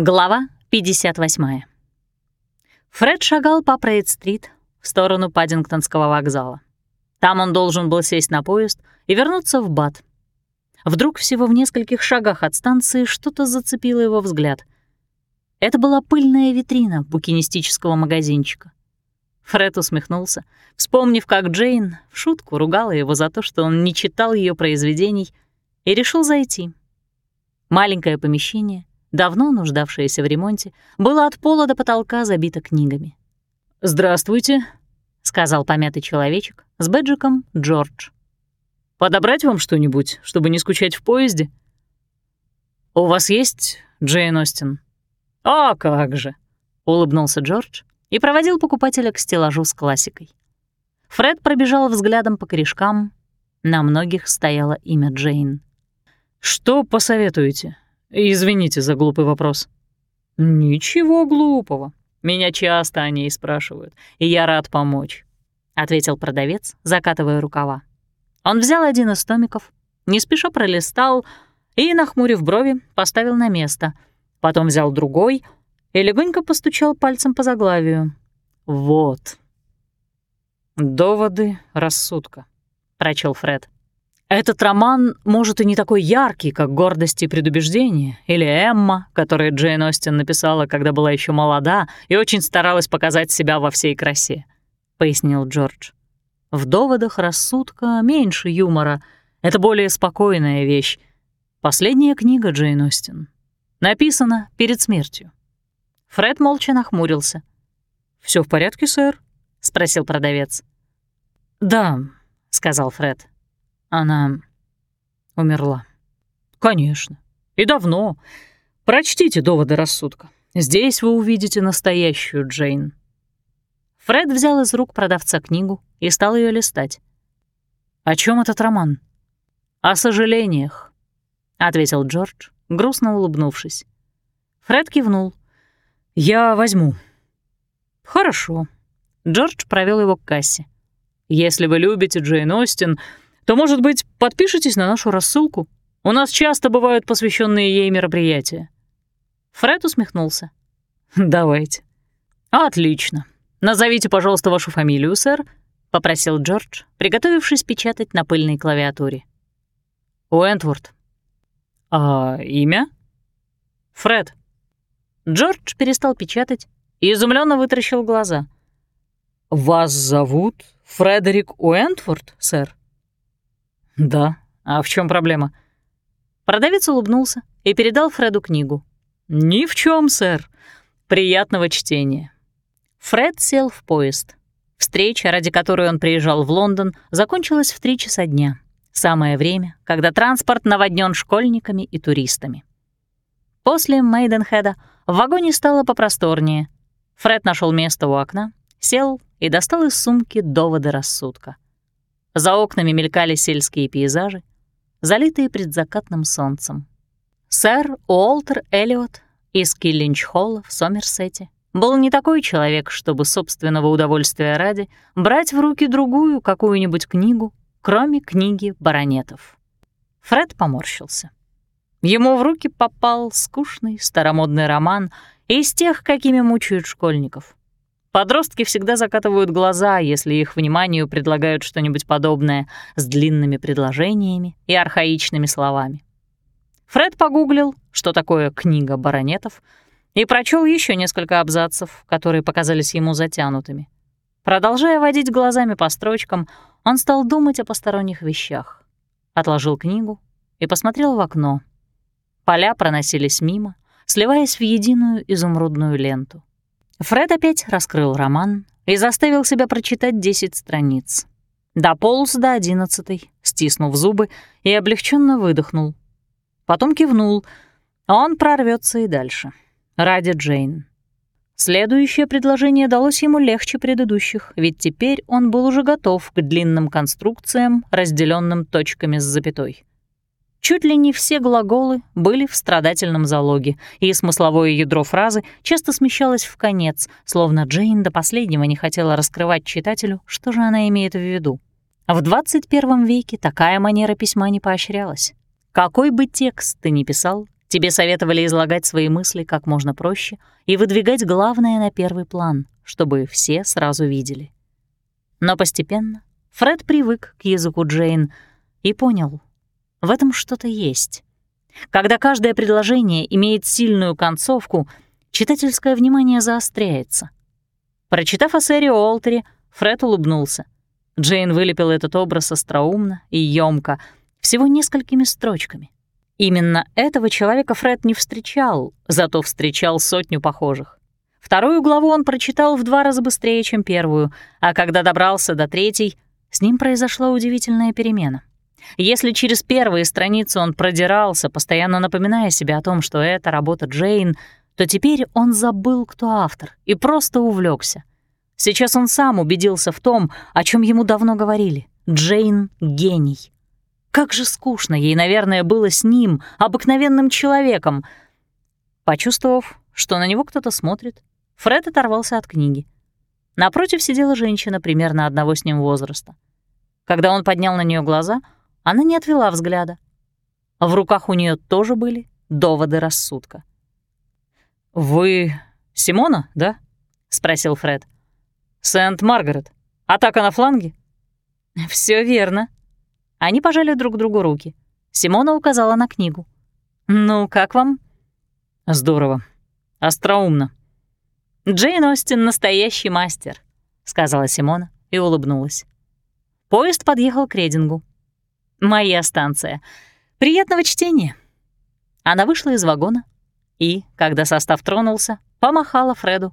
Глава 58. Фред шагал по Прейд-стрит в сторону Паддингтонского вокзала. Там он должен был сесть на поезд и вернуться в Бат. Вдруг всего в нескольких шагах от станции что-то зацепило его взгляд. Это была пыльная витрина букинистического магазинчика. Фред усмехнулся, вспомнив, как Джейн в шутку ругала его за то, что он не читал ее произведений, и решил зайти. Маленькое помещение, давно нуждавшееся в ремонте, было от пола до потолка забито книгами. «Здравствуйте», — сказал помятый человечек с бэджиком Джордж. «Подобрать вам что-нибудь, чтобы не скучать в поезде?» «У вас есть Джейн Остин?» «А как же!» — улыбнулся Джордж и проводил покупателя к стеллажу с классикой. Фред пробежал взглядом по корешкам. На многих стояло имя Джейн. «Что посоветуете?» Извините за глупый вопрос. Ничего глупого. Меня часто о ней спрашивают, и я рад помочь, ответил продавец, закатывая рукава. Он взял один из томиков, не спеша пролистал и, нахмурив брови, поставил на место. Потом взял другой и легонько постучал пальцем по заглавию. Вот. «Доводы рассудка», — прочел Фред. Этот роман, может, и не такой яркий, как «Гордость и предубеждение» или «Эмма», которую Джейн Остин написала, когда была еще молода и очень старалась показать себя во всей красе, — пояснил Джордж. В доводах рассудка меньше юмора. Это более спокойная вещь. Последняя книга Джейн Остин. Написана перед смертью. Фред молча нахмурился. Все в порядке, сэр?» — спросил продавец. «Да», — сказал Фред. Она умерла. Конечно. И давно. Прочтите доводы рассудка. Здесь вы увидите настоящую Джейн. Фред взял из рук продавца книгу и стал ее листать. «О чем этот роман?» «О сожалениях», — ответил Джордж, грустно улыбнувшись. Фред кивнул. «Я возьму». «Хорошо». Джордж провел его к кассе. «Если вы любите Джейн Остин, то, может быть, подпишитесь на нашу рассылку? У нас часто бывают посвященные ей мероприятия». Фред усмехнулся. «Давайте». «Отлично. Назовите, пожалуйста, вашу фамилию, сэр», — попросил Джордж, приготовившись печатать на пыльной клавиатуре. «Уэнтворд». «А имя?» «Фред». Джордж перестал печатать и изумленно вытаращил глаза. «Вас зовут Фредерик Уэнтворд, сэр?» «Да. А в чем проблема?» Продавец улыбнулся и передал Фреду книгу. «Ни в чем, сэр. Приятного чтения». Фред сел в поезд. Встреча, ради которой он приезжал в Лондон, закончилась в три часа дня. Самое время, когда транспорт наводнен школьниками и туристами. После Мейденхеда в вагоне стало попросторнее. Фред нашел место у окна, сел и достал из сумки доводы рассудка — за окнами мелькали сельские пейзажи, залитые предзакатным солнцем. Сэр Уолтер Эллиот из Киллинч-Холла в Сомерсете был не такой человек, чтобы собственного удовольствия ради брать в руки другую какую-нибудь книгу, кроме книги баронетов. Фред поморщился. Ему в руки попал скучный старомодный роман из тех, какими мучают школьников. Подростки всегда закатывают глаза, если их вниманию предлагают что-нибудь подобное с длинными предложениями и архаичными словами. Фред погуглил, что такое книга баронетов, и прочел еще несколько абзацев, которые показались ему затянутыми. Продолжая водить глазами по строчкам, он стал думать о посторонних вещах. Отложил книгу и посмотрел в окно. Поля проносились мимо, сливаясь в единую изумрудную ленту. Фред опять раскрыл роман и заставил себя прочитать 10 страниц. Дополз до одиннадцатой, стиснув зубы, и облегченно выдохнул. Потом кивнул. Он прорвется и дальше. Ради Джейн. Следующее предложение далось ему легче предыдущих, ведь теперь он был уже готов к длинным конструкциям, разделенным точками с запятой. Чуть ли не все глаголы были в страдательном залоге, и смысловое ядро фразы часто смещалось в конец, словно Джейн до последнего не хотела раскрывать читателю, что же она имеет в виду. В 21 веке такая манера письма не поощрялась. Какой бы текст ты ни писал, Тебе советовали излагать свои мысли как можно проще и выдвигать главное на первый план, чтобы все сразу видели. Но постепенно Фред привык к языку Джейн и понял, в этом что-то есть. Когда каждое предложение имеет сильную концовку, читательское внимание заостряется. Прочитав о сэре Уолтере, Фред улыбнулся. Джейн вылепила этот образ остроумно и ёмко, всего несколькими строчками. Именно этого человека Фред не встречал, зато встречал сотню похожих. Вторую главу он прочитал в два раза быстрее, чем первую, а когда добрался до третьей, с ним произошла удивительная перемена. Если через первые страницы он продирался, постоянно напоминая себе о том, что это работа Джейн, то теперь он забыл, кто автор, и просто увлекся. Сейчас он сам убедился в том, о чем ему давно говорили. Джейн — гений. Как же скучно ей, наверное, было с ним, обыкновенным человеком. Почувствовав, что на него кто-то смотрит, Фред оторвался от книги. Напротив сидела женщина примерно одного с ним возраста. Когда он поднял на нее глаза, она не отвела взгляда. В руках у нее тоже были доводы рассудка. «Вы Симона, да?» — спросил Фред. «Сент-Маргарет. Атака на фланге?» Все верно», они пожали друг другу руки. Симона указала на книгу. «Ну, как вам?» «Здорово. Остроумно». «Джейн Остин — настоящий мастер», — сказала Симона и улыбнулась. Поезд подъехал к Редингу. «Моя станция. Приятного чтения». Она вышла из вагона и, когда состав тронулся, помахала Фреду,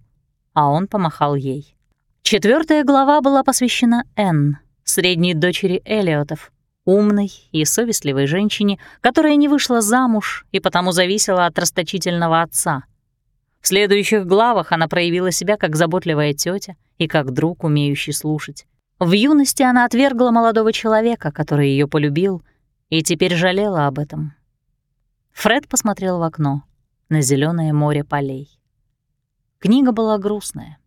а он помахал ей. Четвертая глава была посвящена Энн, средней дочери Элиотов, умной и совестливой женщине, которая не вышла замуж и потому зависела от расточительного отца. В следующих главах она проявила себя как заботливая тетя и как друг, умеющий слушать. В юности она отвергла молодого человека, который ее полюбил, и теперь жалела об этом. Фред посмотрел в окно на зеленое море полей. Книга была грустная.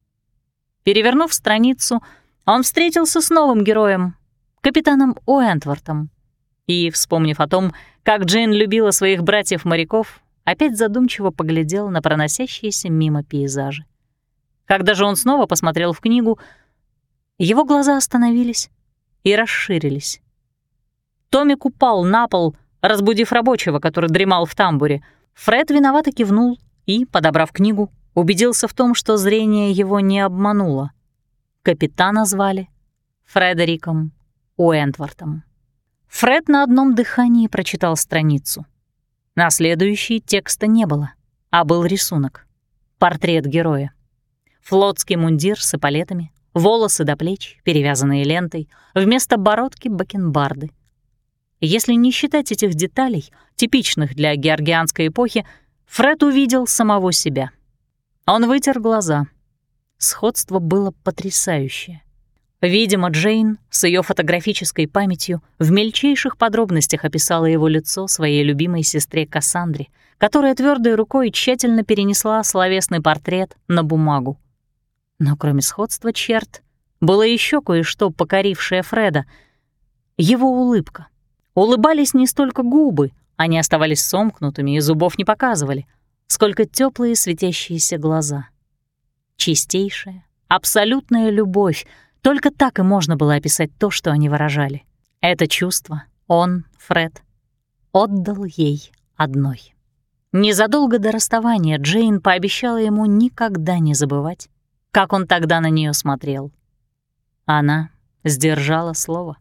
Перевернув страницу, он встретился с новым героем, капитаном Уэнтвортом. И, вспомнив о том, как Джейн любила своих братьев-моряков, опять задумчиво поглядел на проносящиеся мимо пейзажи. Когда же он снова посмотрел в книгу, его глаза остановились и расширились. Томик упал на пол, разбудив рабочего, который дремал в тамбуре. Фред виновато кивнул и, подобрав книгу, убедился в том, что зрение его не обмануло. Капитана звали Фредериком Уэнтвортом. Фред на одном дыхании прочитал страницу. На следующей текста не было, а был рисунок. Портрет героя. Флотский мундир с эполетами, волосы до плеч, перевязанные лентой, вместо бородки — бакенбарды. Если не считать этих деталей, типичных для георгианской эпохи, Фред увидел самого себя. Он вытер глаза. Сходство было потрясающее. Видимо, Джейн с ее фотографической памятью в мельчайших подробностях описала его лицо своей любимой сестре Кассандре, которая твердой рукой тщательно перенесла словесный портрет на бумагу. Но кроме сходства черт, было еще кое-что, покорившее Фреда. Его улыбка. Улыбались не столько губы, они оставались сомкнутыми и зубов не показывали, сколько теплые светящиеся глаза. Чистейшая, абсолютная любовь — только так и можно было описать то, что они выражали. Это чувство он, Фред, отдал ей одной. Незадолго до расставания Джейн пообещала ему никогда не забывать, как он тогда на нее смотрел. Она сдержала слово.